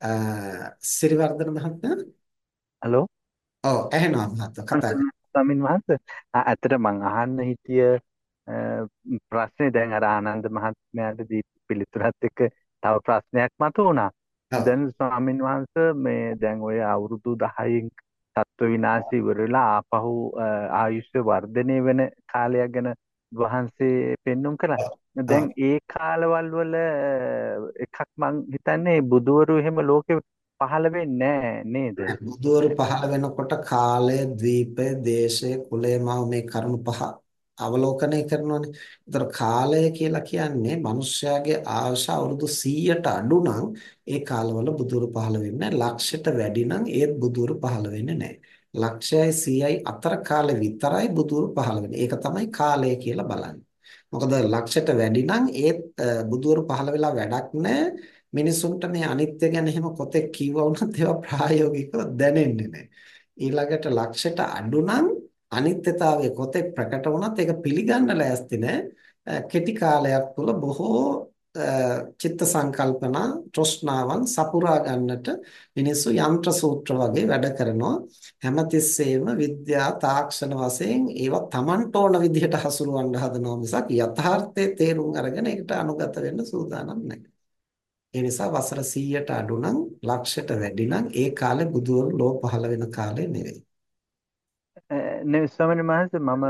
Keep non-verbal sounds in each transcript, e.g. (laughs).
සිරිවර්ධන මහත්මයා හලෝ ඔව් ඇහෙනවා මහත්මයා කතා කරන්න. ස්වාමීන් වහන්සේ ඇත්තට මං අහන්න හිටිය ප්‍රශ්නේ දැන් අර ආනන්ද මහත්මයාට දීපු පිළිතුරත් එක්ක තව ප්‍රශ්නයක් මතුවුණා. ඔව්. දැන් ස්වාමීන් වහන්සේ මේ දැන් ඔය අවුරුදු 10න් තත්ත්ව විනාශය ඉවර වෙලා ආපහු ආයුෂ වර්ධනය වෙන කාලයක් ගැන වහන්සේ පෙන්눔 කළා. දැන්. ඒ කාලවල වල එකක් මං හිතන්නේ බුදවරු එහෙම ලෝකෙ පහළ වෙන්නේ නේද? බුදුවරු පහළ වෙනකොට කාලය, ද්වීපය, දේශය, කුලය මව මේ කරුණු පහ අවලෝකනය කරනවානේ. ඒතර කාලය කියලා කියන්නේ මිනිස්යාගේ ආයුෂ අවුරුදු 100ට අඩු නම් ඒ කාලවල බුදුවරු පහළ වෙන්නේ නැහැ. ලක්ෂයට වැඩි නම් ඒත් බුදුවරු පහළ වෙන්නේ නැහැ. ලක්ෂයයි 100යි අතර කාලේ විතරයි බුදුවරු පහළ වෙන්නේ. ඒක තමයි කාලය කියලා බලන්නේ. මොකද ලක්ෂයට වැඩි නම් ඒත් බුදුවරු පහළ වෙලා වැඩක් නැහැ. මිනිසුන්ට මේ අනිත්‍ය ගැන එහෙම කොතෙක් කිව්වා වුණත් ඒවා ප්‍රායෝගිකව දැනෙන්නේ නැහැ. ඊළඟට ලක්ෂයට අඩු නම් අනිත්‍යතාවය කොතෙක් ප්‍රකට වුණත් ඒක පිළිගන්න ලෑස්ති නැහැ. කෙටි කාලයක් තුළ බොහෝ චිත්ත සංකල්පනා තෘෂ්ණාවන් සපුරා ගන්නට මිනිස්සු යంత్ర සූත්‍ර වගේ වැඩ කරනවා හැමතිස්සෙම විද්‍යා තාක්ෂණ වශයෙන් ඒවා Tamanට ඕන විදිහට හසුරවන්න හදනවා මිසක් යථාර්ථයේ තේරුම් අරගෙන ඒකට අනුගත වෙන්න සූදානම් නැහැ ඒ නිසා වසර 100ට අඩු නම් ලක්ෂයට වැඩි නම් ඒ කාලේ බුදුවරු ලෝ පහළ වෙන කාලේ නෙවෙයි. නෙවෙයි ස්වාමීන් වහන්සේ මම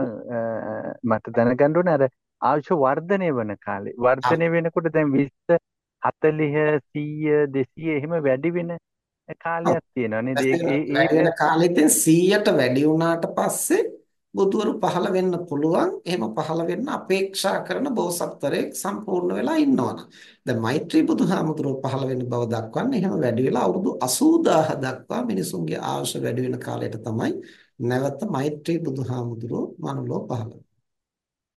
(laughs) මට දැනගන්න ඕනේ අර ආයුෂ වර්ධනය වෙන කාලේ. වර්ධනය වෙනකොට දැන් 20 40 100 200 එහෙම වැඩි වෙන. කාලයක් තියෙනවා නේද? ඒ කාලෙකින් 100ට වැඩි වුණාට පස්සේ බුදුවරු පහළ වෙන්න පුළුවන්. එහෙම පහළ වෙන්න අපේක්ෂා කරන බෝසත්තරයෙක් සම්පූර්ණ වෙලා ඉන්නවනම්. දැන් මෛත්‍රී බුදුහාමුදුරුවෝ පහළ වෙන බව දක්වන්නේ එහෙම වැඩි වෙලා අවුරුදු 80000 දක්වා මිනිසුන්ගේ ආයුෂ වැඩි වෙන කාලයට තමයි නැවත මෛත්‍රී බුදුහාමුදුරුවෝ මනුලෝ පහළ